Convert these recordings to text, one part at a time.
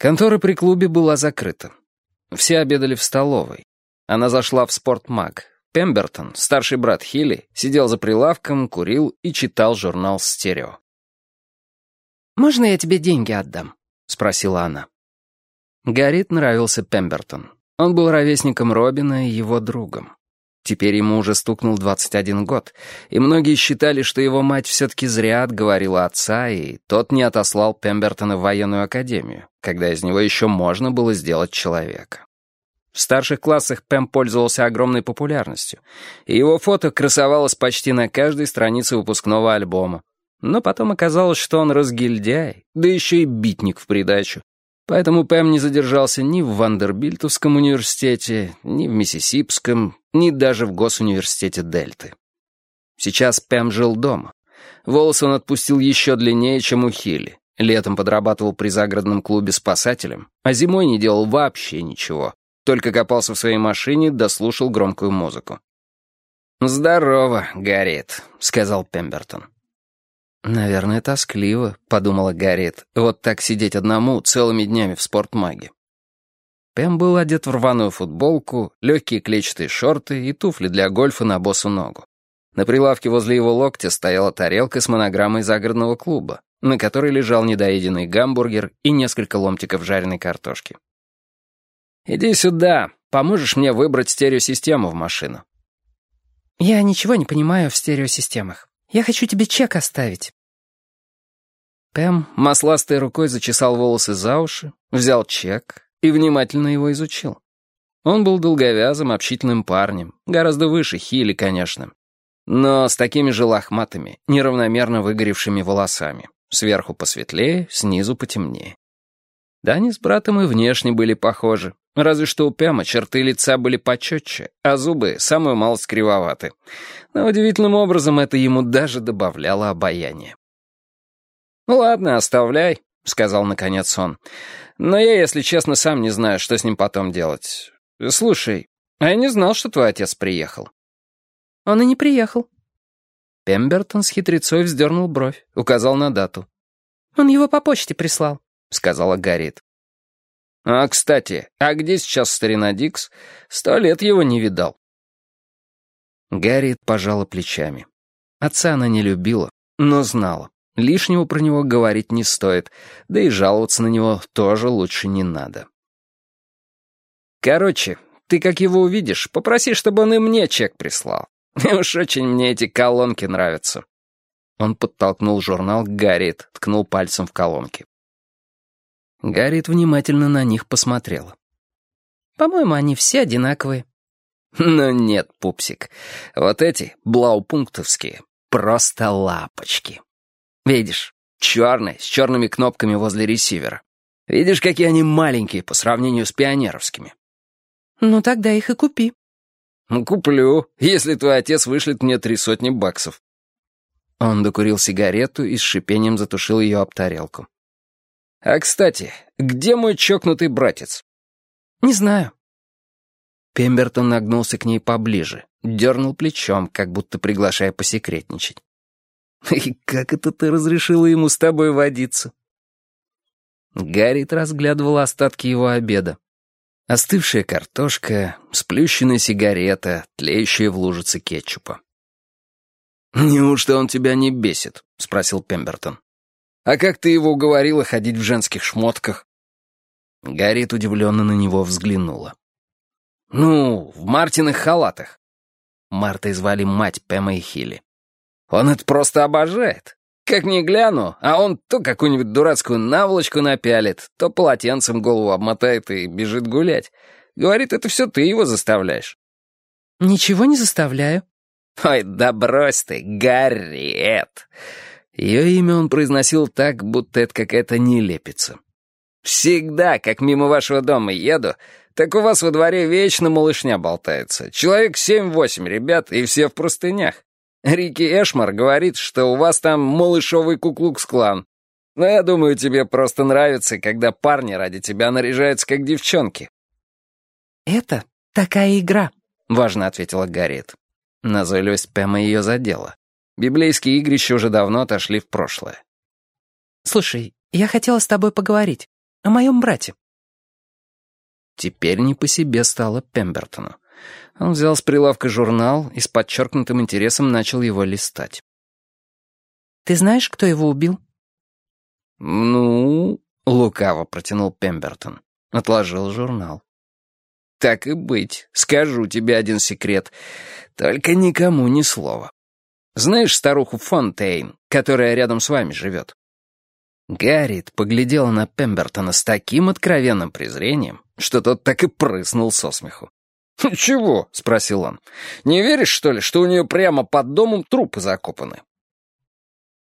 Контора при клубе была закрыта. Все обедали в столовой. Она зашла в спортмаг. Пембертон, старший брат Хилли, сидел за прилавком, курил и читал журнал «Стерео». «Можно я тебе деньги отдам?» — спросила она. Гаррит нравился Пембертон. Он был ровесником Робина и его другом. Теперь ему уже стукнул 21 год, и многие считали, что его мать все-таки зря отговорила отца, и тот не отослал Пембертона в военную академию, когда из него еще можно было сделать человека. В старших классах Пэм пользовался огромной популярностью, и его фото красовалось почти на каждой странице выпускного альбома. Но потом оказалось, что он разгильдяй, да еще и битник в придачу, Поэтому Пэм не задержался ни в Вандербильтовском университете, ни в Миссисипском, ни даже в Госуниверситете Дельты. Сейчас Пэм жил дома. Волосы он отпустил еще длиннее, чем у Хилли. Летом подрабатывал при загородном клубе спасателем, а зимой не делал вообще ничего. Только копался в своей машине, дослушал громкую музыку. «Здорово, Гарриет», — сказал Пембертон. «Наверное, тоскливо», — подумала Гарриет, «вот так сидеть одному целыми днями в спортмаге». Пэм был одет в рваную футболку, легкие клетчатые шорты и туфли для гольфа на босу ногу. На прилавке возле его локтя стояла тарелка с монограммой загородного клуба, на которой лежал недоеденный гамбургер и несколько ломтиков жареной картошки. «Иди сюда, поможешь мне выбрать стереосистему в машину». «Я ничего не понимаю в стереосистемах. Я хочу тебе чек оставить». Пэм масластой рукой зачесал волосы за уши, взял чек и внимательно его изучил. Он был долговязым, общительным парнем, гораздо выше Хили, конечно, но с такими же лохматыми, неравномерно выгоревшими волосами, сверху посветлее, снизу потемнее. Да они с братом и внешне были похожи, разве что у Пяма черты лица были почетче, а зубы самую малость кривоваты. Но удивительным образом это ему даже добавляло обаяние. «Ну ладно, оставляй», — сказал наконец он. «Но я, если честно, сам не знаю, что с ним потом делать. Слушай, а я не знал, что твой отец приехал». «Он и не приехал». Пембертон с хитрецой вздернул бровь, указал на дату. «Он его по почте прислал». — сказала Гарриет. «А, кстати, а где сейчас старина Дикс? Сто лет его не видал». Гарриет пожала плечами. Отца она не любила, но знала. Лишнего про него говорить не стоит, да и жаловаться на него тоже лучше не надо. «Короче, ты как его увидишь, попроси, чтобы он и мне чек прислал. Уж очень мне эти колонки нравятся». Он подтолкнул журнал Гарриет, ткнул пальцем в колонки. Гарриет внимательно на них посмотрела. «По-моему, они все одинаковые». «Но нет, пупсик. Вот эти, блаупунктовские, просто лапочки. Видишь, черные, с черными кнопками возле ресивера. Видишь, какие они маленькие по сравнению с пионеровскими». «Ну, тогда их и купи». «Ну, «Куплю, если твой отец вышлет мне три сотни баксов». Он докурил сигарету и с шипением затушил ее об тарелку. «А, кстати, где мой чокнутый братец?» «Не знаю». Пембертон нагнулся к ней поближе, дернул плечом, как будто приглашая посекретничать. «И как это ты разрешила ему с тобой водиться?» Гаррит разглядывал остатки его обеда. Остывшая картошка, сплющенная сигарета, тлеющая в лужице кетчупа. «Неужто он тебя не бесит?» — спросил Пембертон. А как ты его уговорила ходить в женских шмотках?» Гарриет удивленно на него взглянула. «Ну, в Мартиных халатах». Мартой звали мать Пэма и Хилли. «Он это просто обожает. Как ни гляну, а он то какую-нибудь дурацкую наволочку напялит, то полотенцем голову обмотает и бежит гулять. Говорит, это все ты его заставляешь». «Ничего не заставляю». «Ой, да брось ты, Гарриет!» Ее имя он произносил так, будто это какая-то нелепица. «Всегда, как мимо вашего дома еду, так у вас во дворе вечно малышня болтается. Человек семь-восемь ребят, и все в простынях. Рики Эшмар говорит, что у вас там малышовый куклукс-клан. Но я думаю, тебе просто нравится, когда парни ради тебя наряжаются как девчонки». «Это такая игра», — важно ответила Гарриет. Назойливость Пэма ее задела. Библейские игрища уже давно отошли в прошлое. «Слушай, я хотела с тобой поговорить». о моем брате». Теперь не по себе стало Пембертону. Он взял с прилавка журнал и с подчеркнутым интересом начал его листать. «Ты знаешь, кто его убил?» «Ну...» — лукаво протянул Пембертон. Отложил журнал. «Так и быть, скажу тебе один секрет. Только никому ни слова. Знаешь старуху Фонтейн, которая рядом с вами живет?» Гарриет поглядела на Пембертона с таким откровенным презрением, что тот так и прыснул со смеху. «Чего?» — спросил он. «Не веришь, что ли, что у нее прямо под домом трупы закопаны?»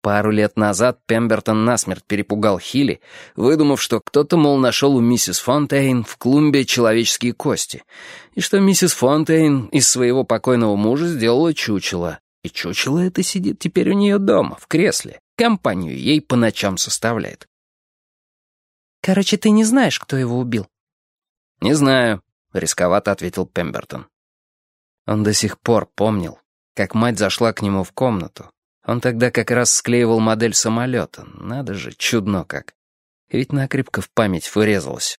Пару лет назад Пембертон насмерть перепугал Хилли, выдумав, что кто-то, мол, нашел у миссис Фонтейн в клумбе человеческие кости, и что миссис Фонтейн из своего покойного мужа сделала чучело, и чучело это сидит теперь у нее дома, в кресле, компанию ей по ночам составляет. «Короче, ты не знаешь, кто его убил?» «Не знаю», — рисковато ответил Пембертон. Он до сих пор помнил, как мать зашла к нему в комнату. Он тогда как раз склеивал модель самолета. Надо же, чудно как. Ведь накрепко в память вырезалась.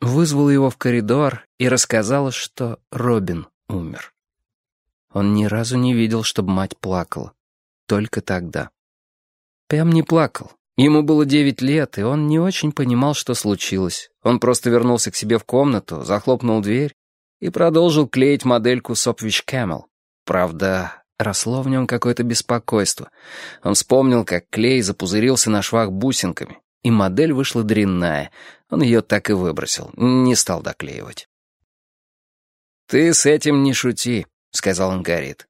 Вызвал его в коридор и рассказала, что Робин умер. Он ни разу не видел, чтобы мать плакала. Только тогда. Пэм не плакал. Ему было девять лет, и он не очень понимал, что случилось. Он просто вернулся к себе в комнату, захлопнул дверь и продолжил клеить модельку Сопвич Camel. Правда, росло в нем какое-то беспокойство. Он вспомнил, как клей запузырился на швах бусинками, и модель вышла дрянная. Он ее так и выбросил, не стал доклеивать. «Ты с этим не шути», — сказал он Гарриет.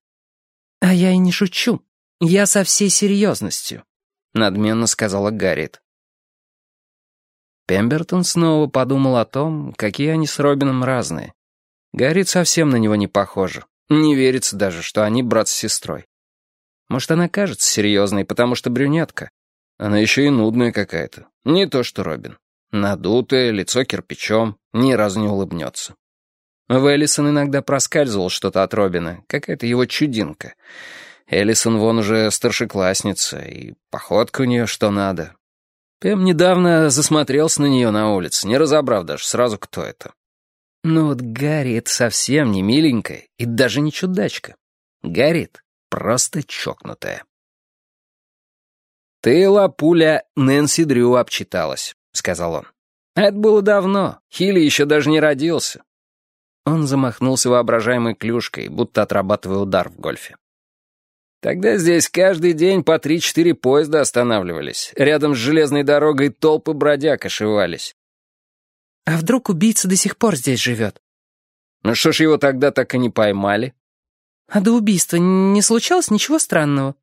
«А я и не шучу. Я со всей серьезностью. — надменно сказала Гарриет. Пембертон снова подумал о том, какие они с Робином разные. Гарриет совсем на него не похожа. Не верится даже, что они брат с сестрой. Может, она кажется серьезной, потому что брюнетка. Она еще и нудная какая-то. Не то что Робин. Надутое, лицо кирпичом, ни разу не улыбнется. В иногда проскальзывал что-то от Робина, какая-то его чудинка. Эллисон вон уже старшеклассница, и походка у нее что надо. Пем недавно засмотрелся на нее на улице, не разобрав даже сразу, кто это. Ну вот Гарри это совсем не миленькая и даже не чудачка. Гарри просто чокнутая. «Ты, лапуля, Нэнси Дрю обчиталась», — сказал он. «Это было давно. Хилли еще даже не родился». Он замахнулся воображаемой клюшкой, будто отрабатывая удар в гольфе. Тогда здесь каждый день по три-четыре поезда останавливались. Рядом с железной дорогой толпы бродяг ошивались. А вдруг убийца до сих пор здесь живет? Ну что ж его тогда так и не поймали? А до убийства не случалось ничего странного?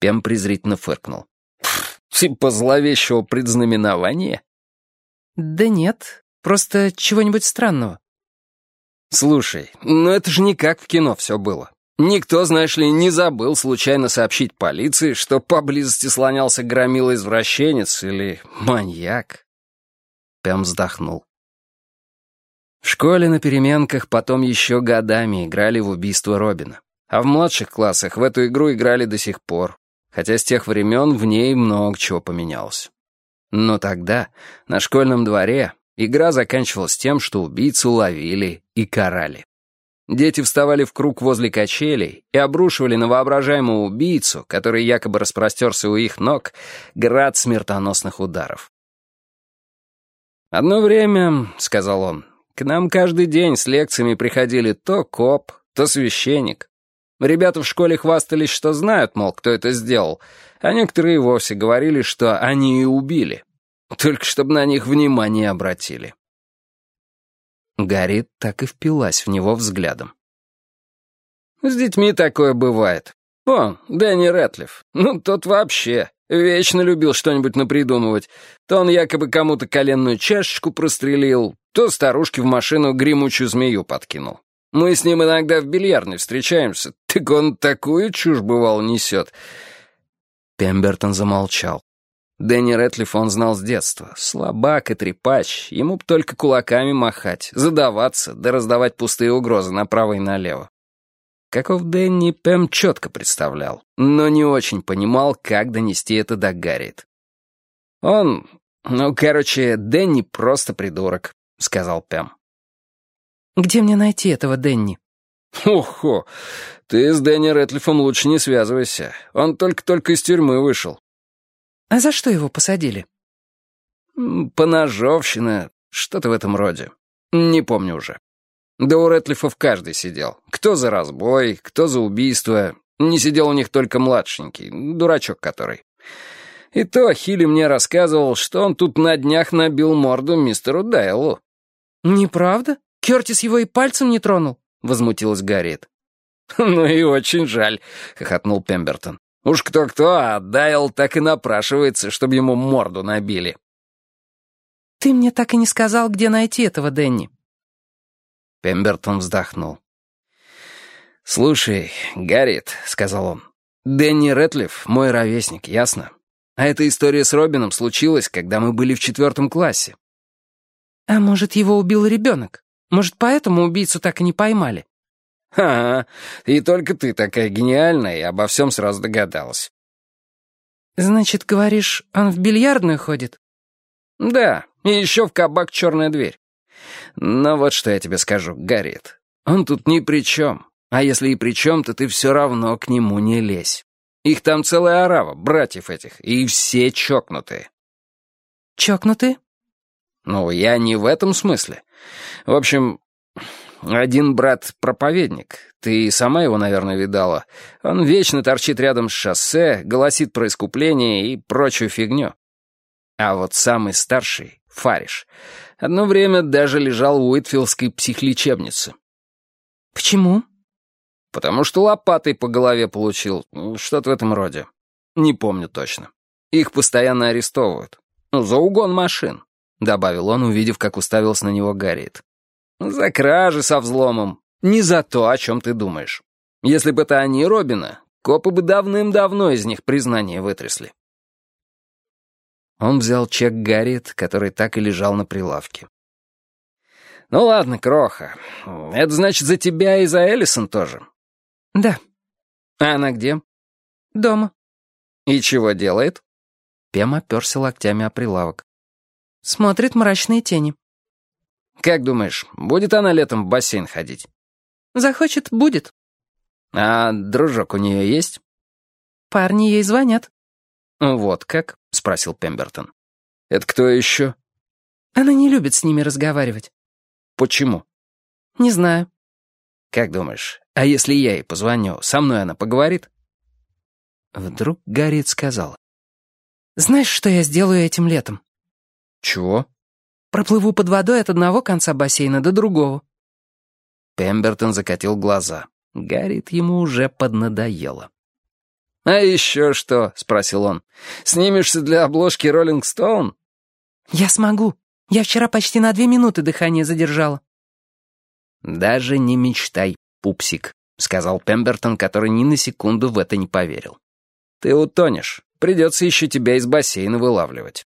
Пем презрительно фыркнул. Типа зловещего предзнаменования? Да нет, просто чего-нибудь странного. Слушай, ну это же не как в кино все было. Никто, знаешь ли, не забыл случайно сообщить полиции, что поблизости слонялся громила-извращенец или маньяк. Пэм вздохнул. В школе на переменках потом еще годами играли в убийство Робина. А в младших классах в эту игру играли до сих пор, хотя с тех времен в ней много чего поменялось. Но тогда, на школьном дворе, игра заканчивалась тем, что убийцу ловили и карали. Дети вставали в круг возле качелей и обрушивали на воображаемого убийцу, который якобы распростерся у их ног, град смертоносных ударов. «Одно время, — сказал он, — к нам каждый день с лекциями приходили то коп, то священник. Ребята в школе хвастались, что знают, мол, кто это сделал, а некоторые вовсе говорили, что они и убили, только чтобы на них внимание обратили. Гарри так и впилась в него взглядом. «С детьми такое бывает. Вон, Дэнни Рэтлиф. Ну, тот вообще. Вечно любил что-нибудь напридумывать. То он якобы кому-то коленную чашечку прострелил, то старушке в машину гремучую змею подкинул. Мы с ним иногда в бильярдной встречаемся, так он такую чушь, бывал, несет». Пембертон замолчал. Дэнни Рэтлиф он знал с детства. Слабак и трепач, ему б только кулаками махать, задаваться, да раздавать пустые угрозы направо и налево. Каков Дэнни Пэм четко представлял, но не очень понимал, как донести это до Гарриет. Он, «Ну, короче, Дэнни просто придурок», — сказал Пэм. «Где мне найти этого Дэнни?» «Охо, ты с Дэнни Рэтлифом лучше не связывайся. Он только-только из тюрьмы вышел». «А за что его посадили?» «Поножовщина, что-то в этом роде. Не помню уже. Да у Рэтлифов каждый сидел. Кто за разбой, кто за убийство. Не сидел у них только младшенький, дурачок который. И то Хилли мне рассказывал, что он тут на днях набил морду мистеру Дайлу. «Неправда? Кертис его и пальцем не тронул?» — возмутилась Гарриет. «Ну и очень жаль», — хохотнул Пембертон. «Уж кто-кто, а Daйл так и напрашивается, чтобы ему морду набили». «Ты мне так и не сказал, где найти этого Дэнни». Пембертон вздохнул. «Слушай, Гарриет», — сказал он, — «Дэнни Рэтлиф — мой ровесник, ясно? А эта история с Робином случилась, когда мы были в четвертом классе». «А может, его убил ребенок? Может, поэтому убийцу так и не поймали?» «Ха-ха, и только ты такая гениальная и обо всем сразу догадалась». «Значит, говоришь, он в бильярдную ходит?» «Да, и еще в кабак «Черная дверь». Но вот что я тебе скажу, Гарриет. Он тут ни при чем. А если и при чем, то ты все равно к нему не лезь. Их там целая орава, братьев этих, и все чокнутые». «Чокнутые?» «Ну, я не в этом смысле. В общем, один брат — проповедник. Ты сама его, наверное, видала. Он вечно торчит рядом с шоссе, голосит про искупление и прочую фигню. А вот самый старший, Фариш, одно время даже лежал в Уитфилдской психлечебнице. «Почему?» Потому что лопатой по голове получил, что-то в этом роде. Не помню точно. Их постоянно арестовывают. Ну, за угон машин, добавил он, увидев, как уставился на него Гарриет. За кражи со взломом. Не за то, о чем ты думаешь. Если бы это они Робина, копы бы давным-давно из них признание вытрясли. Он взял чек Гарриет, который так и лежал на прилавке. «Ну ладно, Кроха. Это значит за тебя и за Эллисон тоже?» «Да». «А она где?» «Дома». «И чего делает?» Пем оперся локтями о прилавок. «Смотрит мрачные тени». «Как думаешь, будет она летом в бассейн ходить?» «Захочет, будет». «А дружок у нее есть?» «Парни ей звонят». «Вот как?» — спросил Пембертон. «Это кто еще?» «Она не любит с ними разговаривать». «Почему?» «Не знаю». «Как думаешь, а если я ей позвоню, со мной она поговорит?» Вдруг Гарриет сказала. «Знаешь, что я сделаю этим летом?» «Чего?» «Проплыву под водой от одного конца бассейна до другого». Пембертон закатил глаза. Гарриет ему уже поднадоело. «А еще что?» — спросил он. «Снимешься для обложки «Роллинг Стоун»?» «Я смогу. Я вчера почти на две минуты дыхание задержала». «Даже не мечтай, пупсик», — сказал Пембертон, который ни на секунду в это не поверил. «Ты утонешь. Придется еще тебя из бассейна вылавливать».